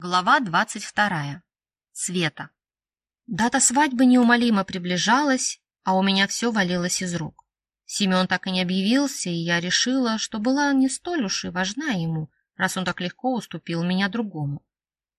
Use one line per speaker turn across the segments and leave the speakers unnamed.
Глава двадцать вторая. Света. Дата свадьбы неумолимо приближалась, а у меня все валилось из рук. Семен так и не объявился, и я решила, что была не столь уж и важна ему, раз он так легко уступил меня другому.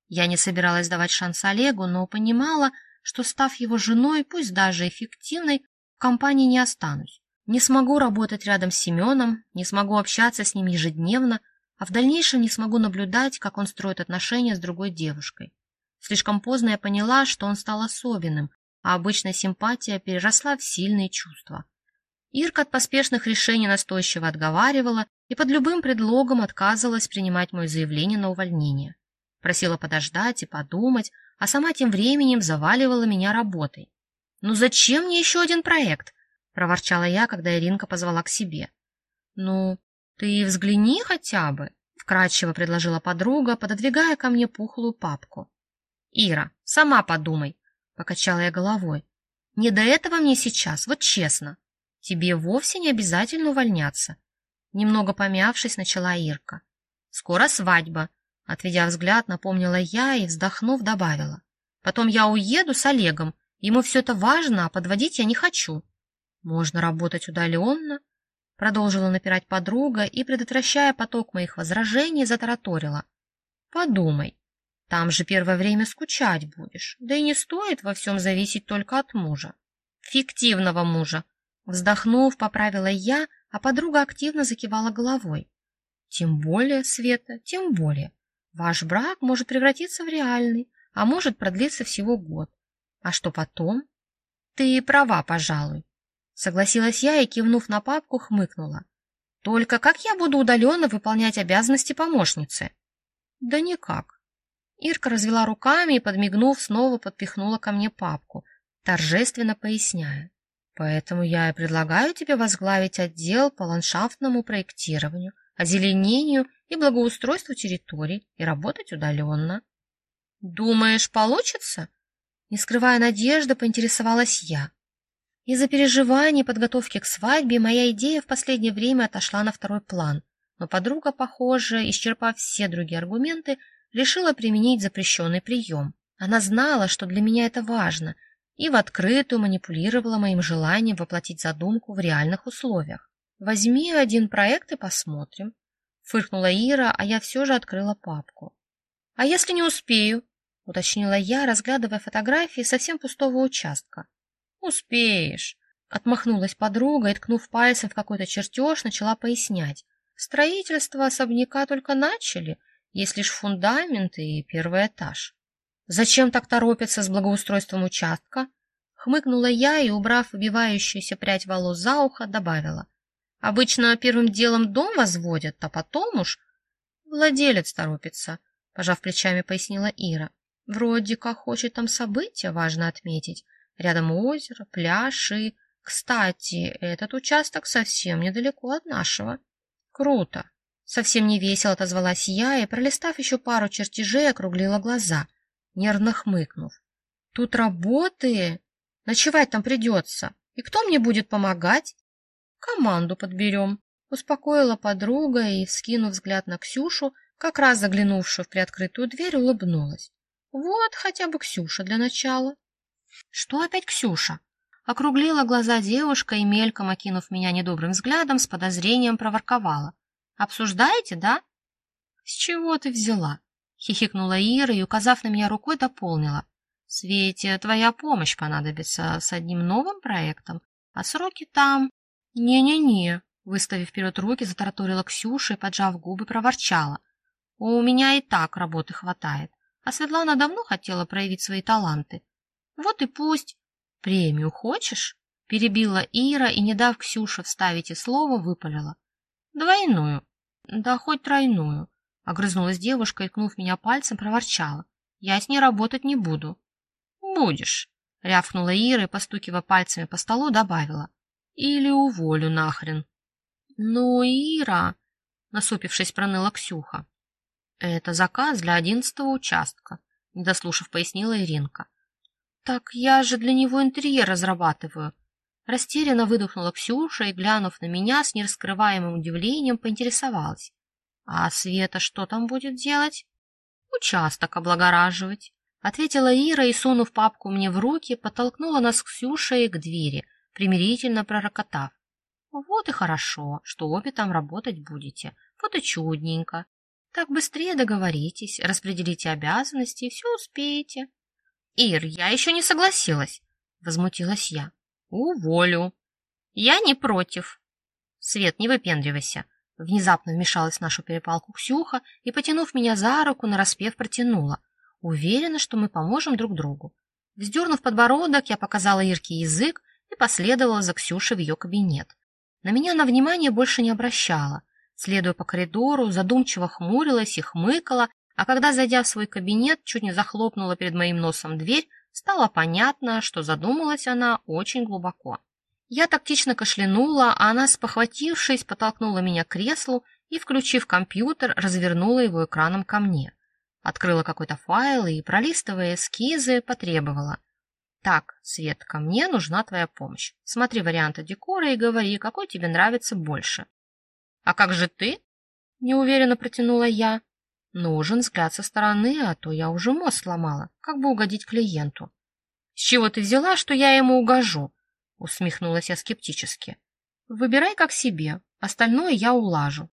Я не собиралась давать шанс Олегу, но понимала, что, став его женой, пусть даже эффективной, в компании не останусь. Не смогу работать рядом с Семеном, не смогу общаться с ним ежедневно, а в дальнейшем не смогу наблюдать, как он строит отношения с другой девушкой. Слишком поздно я поняла, что он стал особенным, а обычная симпатия переросла в сильные чувства. Ирка от поспешных решений настойчиво отговаривала и под любым предлогом отказывалась принимать мое заявление на увольнение. Просила подождать и подумать, а сама тем временем заваливала меня работой. «Ну зачем мне еще один проект?» — проворчала я, когда Иринка позвала к себе. «Ну, «Ты взгляни хотя бы», — вкратчиво предложила подруга, пододвигая ко мне пухлую папку. «Ира, сама подумай», — покачала я головой. «Не до этого мне сейчас, вот честно. Тебе вовсе не обязательно увольняться». Немного помявшись, начала Ирка. «Скоро свадьба», — отведя взгляд, напомнила я и, вздохнув, добавила. «Потом я уеду с Олегом. Ему все это важно, а подводить я не хочу. Можно работать удаленно, Продолжила напирать подруга и, предотвращая поток моих возражений, затараторила. Подумай, там же первое время скучать будешь, да и не стоит во всем зависеть только от мужа. Фиктивного мужа. Вздохнув, поправила я, а подруга активно закивала головой. Тем более, Света, тем более. Ваш брак может превратиться в реальный, а может продлиться всего год. А что потом? Ты права, пожалуй. Согласилась я и, кивнув на папку, хмыкнула. Только как я буду удаленно выполнять обязанности помощницы? Да никак. Ирка развела руками и, подмигнув, снова подпихнула ко мне папку, торжественно поясняя. Поэтому я и предлагаю тебе возглавить отдел по ландшафтному проектированию, озеленению и благоустройству территорий и работать удаленно. Думаешь, получится? Не скрывая надежды, поинтересовалась я. Из-за переживаний подготовки к свадьбе моя идея в последнее время отошла на второй план, но подруга, похоже, исчерпав все другие аргументы, решила применить запрещенный прием. Она знала, что для меня это важно, и в открытую манипулировала моим желанием воплотить задумку в реальных условиях. «Возьми один проект и посмотрим», — фыркнула Ира, а я все же открыла папку. «А если не успею?» — уточнила я, разглядывая фотографии совсем пустого участка. «Успеешь», — отмахнулась подруга и, ткнув пальцем в какой-то чертеж, начала пояснять. «Строительство особняка только начали, есть лишь фундамент и первый этаж». «Зачем так торопиться с благоустройством участка?» Хмыкнула я и, убрав выбивающуюся прядь волос за ухо, добавила. «Обычно первым делом дом возводят, а потом уж...» «Владелец торопится», — пожав плечами, пояснила Ира. «Вроде как хочет там события важно отметить, Рядом озеро, пляж и... Кстати, этот участок совсем недалеко от нашего. Круто. Совсем не весело отозвалась я и, пролистав еще пару чертежей, округлила глаза, нервно хмыкнув. Тут работы. Ночевать там придется. И кто мне будет помогать? Команду подберем. Успокоила подруга и, вскинув взгляд на Ксюшу, как раз заглянувшую в приоткрытую дверь, улыбнулась. Вот хотя бы Ксюша для начала. Что опять Ксюша? Округлила глаза девушка и, мельком окинув меня недобрым взглядом, с подозрением проворковала. «Обсуждаете, да?» «С чего ты взяла?» — хихикнула Ира и, указав на меня рукой, дополнила. «Свете, твоя помощь понадобится с одним новым проектом, а сроки там...» «Не-не-не», — выставив вперед руки, затараторила Ксюша и, поджав губы, проворчала. «У меня и так работы хватает, а Светлана давно хотела проявить свои таланты. Вот и пусть. Премию хочешь? Перебила Ира и, не дав Ксюше вставить и слово, выпалила. Двойную. Да хоть тройную. Огрызнулась девушка и, ткнув меня пальцем, проворчала. Я с ней работать не буду. Будешь. Рявкнула Ира и, постукивая пальцами по столу, добавила. Или уволю нахрен. Ну, Ира, насупившись, проныла Ксюха. Это заказ для одиннадцатого участка, недослушав, пояснила Иринка. «Так я же для него интерьер разрабатываю». Растерянно выдохнула Ксюша и, глянув на меня, с нераскрываемым удивлением поинтересовалась. «А Света что там будет делать?» Участок облагораживать, ответила Ира и, сунув папку мне в руки, подтолкнула нас с Ксюшей к двери, примирительно пророкотав. Вот и хорошо, что обе там работать будете. Вот и чудненько. Так быстрее договоритесь, распределите обязанности и все успеете. Ир, я еще не согласилась, возмутилась я. Уволю. Я не против. Свет, не выпендривайся. Внезапно вмешалась в нашу перепалку Ксюха и, потянув меня за руку, нараспев протянула. Уверена, что мы поможем друг другу. Вздернув подбородок, я показала Ирке язык и последовала за Ксюшей в ее кабинет. На меня она внимания больше не обращала. Следуя по коридору, задумчиво хмурилась и хмыкала, а когда, зайдя в свой кабинет, чуть не захлопнула перед моим носом дверь, стало понятно, что задумалась она очень глубоко. Я тактично кашлянула, а она, спохватившись, потолкнула меня к креслу и, включив компьютер, развернула его экраном ко мне. Открыла какой-то файл и, пролистывая эскизы, потребовала. «Так, Светка, мне нужна твоя помощь. Смотри варианты декора и говори, какой тебе нравится больше». «А как же ты?» — неуверенно протянула я. «Нужен взгляд со стороны, а то я уже мозг сломала. Как бы угодить клиенту?» «С чего ты взяла, что я ему угожу?» — усмехнулась я скептически. «Выбирай как себе, остальное я улажу.